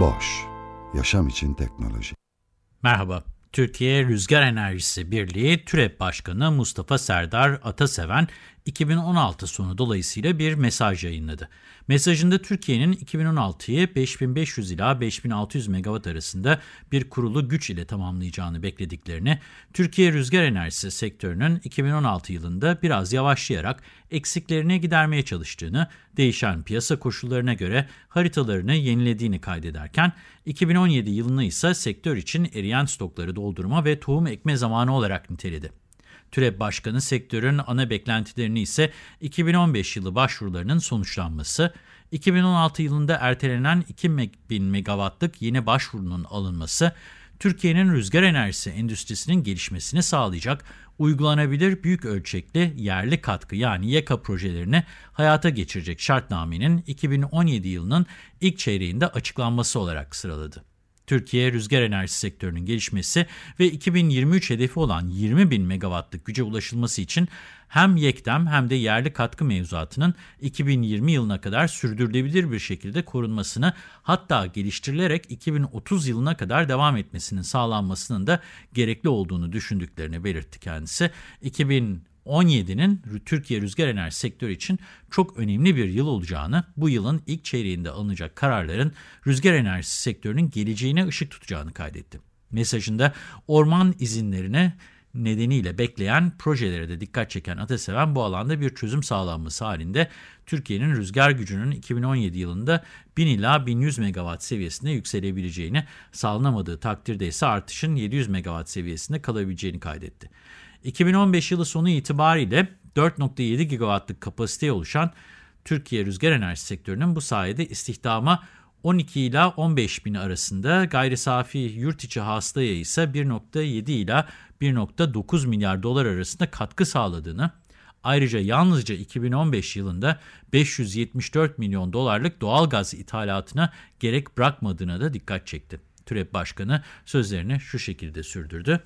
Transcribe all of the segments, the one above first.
Boş, yaşam için teknoloji. Merhaba, Türkiye Rüzgar Enerjisi Birliği TÜREP Başkanı Mustafa Serdar Ataseven 2016 sonu dolayısıyla bir mesaj yayınladı. Mesajında Türkiye'nin 2016'yı 5500 ila 5600 megawatt arasında bir kurulu güç ile tamamlayacağını beklediklerini, Türkiye rüzgar enerjisi sektörünün 2016 yılında biraz yavaşlayarak eksiklerini gidermeye çalıştığını, değişen piyasa koşullarına göre haritalarını yenilediğini kaydederken, 2017 yılını ise sektör için eriyen stokları doldurma ve tohum ekme zamanı olarak niteledi. TÜREP Başkanı sektörün ana beklentilerini ise 2015 yılı başvurularının sonuçlanması, 2016 yılında ertelenen 2000 megawattlık yeni başvurunun alınması, Türkiye'nin rüzgar enerjisi endüstrisinin gelişmesini sağlayacak uygulanabilir büyük ölçekli yerli katkı yani YEKA projelerini hayata geçirecek şartnamenin 2017 yılının ilk çeyreğinde açıklanması olarak sıraladı. Türkiye rüzgar enerjisi sektörünün gelişmesi ve 2023 hedefi olan 20 bin megawattlık güce ulaşılması için hem yekdem hem de yerli katkı mevzuatının 2020 yılına kadar sürdürülebilir bir şekilde korunmasını hatta geliştirilerek 2030 yılına kadar devam etmesinin sağlanmasının da gerekli olduğunu düşündüklerini belirtti kendisi. 2000 17'nin Türkiye rüzgar enerji sektörü için çok önemli bir yıl olacağını, bu yılın ilk çeyreğinde alınacak kararların rüzgar enerjisi sektörünün geleceğine ışık tutacağını kaydetti. Mesajında orman izinlerine nedeniyle bekleyen projelere de dikkat çeken Ataseven bu alanda bir çözüm sağlanması halinde Türkiye'nin rüzgar gücünün 2017 yılında 1000 ila 1100 megawatt seviyesinde yükselebileceğini, sağlanamadığı takdirde ise artışın 700 megawatt seviyesinde kalabileceğini kaydetti. 2015 yılı sonu itibariyle 4.7 gigawattlık kapasiteye oluşan Türkiye rüzgar enerji sektörünün bu sayede istihdama 12 ila 15 bin arasında gayri safi yurt içi hastaya ise 1.7 ila 1.9 milyar dolar arasında katkı sağladığını, ayrıca yalnızca 2015 yılında 574 milyon dolarlık doğal gaz ithalatına gerek bırakmadığına da dikkat çekti. TÜREP Başkanı sözlerini şu şekilde sürdürdü.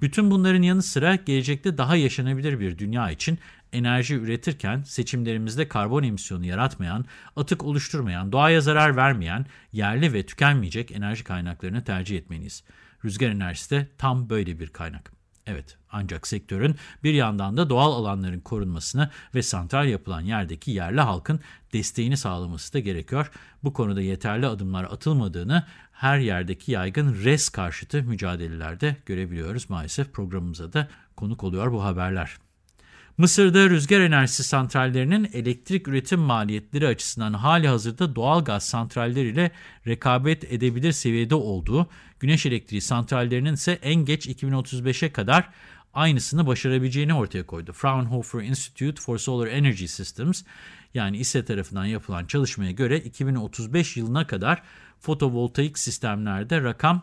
Bütün bunların yanı sıra gelecekte daha yaşanabilir bir dünya için enerji üretirken seçimlerimizde karbon emisyonu yaratmayan, atık oluşturmayan, doğaya zarar vermeyen, yerli ve tükenmeyecek enerji kaynaklarını tercih etmeliyiz. Rüzgar enerjisi de tam böyle bir kaynak. Evet, ancak sektörün bir yandan da doğal alanların korunmasını ve santral yapılan yerdeki yerli halkın desteğini sağlaması da gerekiyor. Bu konuda yeterli adımlar atılmadığını her yerdeki yaygın res karşıtı mücadelelerde görebiliyoruz. Maalesef programımıza da konuk oluyor bu haberler. Mısır'da rüzgar enerjisi santrallerinin elektrik üretim maliyetleri açısından hali hazırda doğal gaz santralleriyle rekabet edebilir seviyede olduğu, güneş elektriği santrallerinin ise en geç 2035'e kadar aynısını başarabileceğini ortaya koydu. Fraunhofer Institute for Solar Energy Systems yani İSE tarafından yapılan çalışmaya göre 2035 yılına kadar fotovoltaik sistemlerde rakam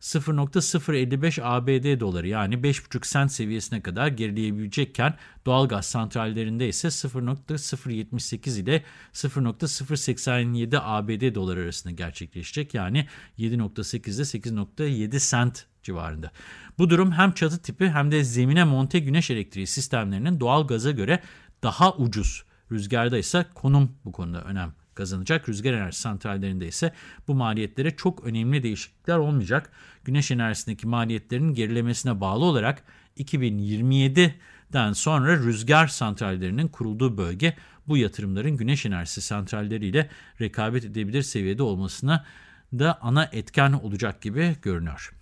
0.055 ABD doları yani 5,5 sent seviyesine kadar gerileyebilecekken doğalgaz santrallerinde ise 0.078 ile 0.087 ABD doları arasında gerçekleşecek yani 7.8 ile 8.7 sent civarında. Bu durum hem çatı tipi hem de zemine monte güneş elektriği sistemlerinin doğal gaza göre daha ucuz. Rüzgarda ise konum bu konuda önem kazanacak. Rüzgar enerji santrallerinde ise bu maliyetlere çok önemli değişiklikler olmayacak. Güneş enerjisindeki maliyetlerin gerilemesine bağlı olarak 2027'den sonra rüzgar santrallerinin kurulduğu bölge bu yatırımların güneş enerjisi santralleriyle rekabet edebilir seviyede olmasına da ana etken olacak gibi görünüyor.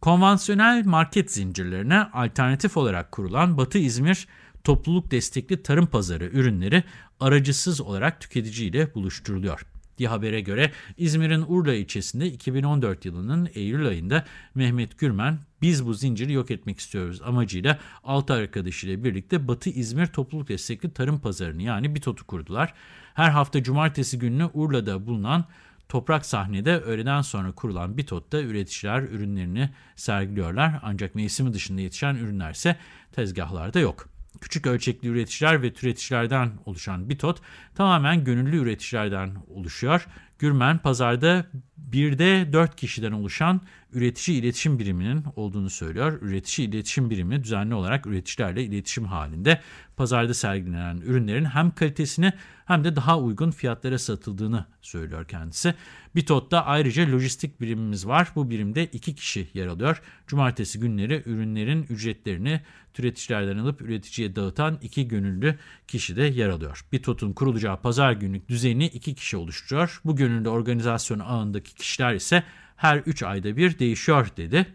Konvansiyonel market zincirlerine alternatif olarak kurulan Batı İzmir topluluk destekli tarım pazarı ürünleri aracısız olarak tüketiciyle buluşturuluyor. diye habere göre İzmir'in Urla ilçesinde 2014 yılının Eylül ayında Mehmet Gürmen biz bu zinciri yok etmek istiyoruz amacıyla 6 arkadaşıyla birlikte Batı İzmir Topluluk Destekli Tarım Pazarını yani BİTOT'u kurdular. Her hafta cumartesi günü Urla'da bulunan Toprak sahnede öğleden sonra kurulan BİTOT'ta üreticiler ürünlerini sergiliyorlar. Ancak mevsimi dışında yetişen ürünler ise tezgahlarda yok. Küçük ölçekli üreticiler ve türeticilerden oluşan BİTOT tamamen gönüllü üreticilerden oluşuyor. Gürmen pazarda birde 4 kişiden oluşan üretici iletişim biriminin olduğunu söylüyor. Üretici iletişim birimi düzenli olarak üreticilerle iletişim halinde pazarda sergilenen ürünlerin hem kalitesini hem de daha uygun fiyatlara satıldığını söylüyor kendisi. Bitot'ta ayrıca lojistik birimimiz var. Bu birimde iki kişi yer alıyor. Cumartesi günleri ürünlerin ücretlerini türeticilerden alıp üreticiye dağıtan iki gönüllü kişi de yer alıyor. Bitot'un kurulacağı pazar günlük düzenini iki kişi oluşturuyor. Bu gönüllü organizasyon ağındaki kişiler ise her 3 ayda bir değişiyor dedi.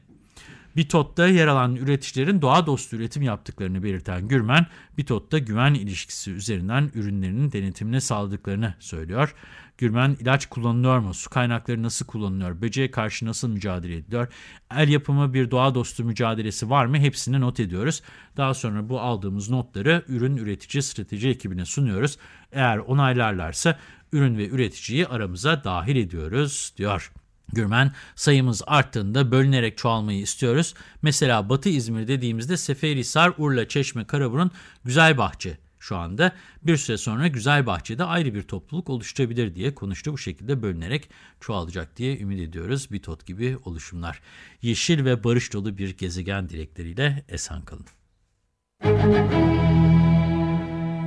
Bitot'ta yer alan üreticilerin doğa dostu üretim yaptıklarını belirten Gürmen, Bitot'ta güven ilişkisi üzerinden ürünlerinin denetimine sağladıklarını söylüyor. Gürmen ilaç kullanılıyor mu, su kaynakları nasıl kullanılıyor, böceğe karşı nasıl mücadele ediliyor, el yapımı bir doğa dostu mücadelesi var mı hepsini not ediyoruz. Daha sonra bu aldığımız notları ürün üretici strateji ekibine sunuyoruz. Eğer onaylarlarsa ürün ve üreticiyi aramıza dahil ediyoruz diyor. Gürmen sayımız arttığında bölünerek çoğalmayı istiyoruz. Mesela Batı İzmir dediğimizde Seferihisar, Urla, Çeşme, Karaburun, Güzelbahçe şu anda. Bir süre sonra Güzelbahçe'de ayrı bir topluluk oluşturabilir diye konuştu. Bu şekilde bölünerek çoğalacak diye ümit ediyoruz. Bitot gibi oluşumlar. Yeşil ve barış dolu bir gezegen dilekleriyle esen kalın.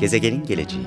Gezegenin geleceği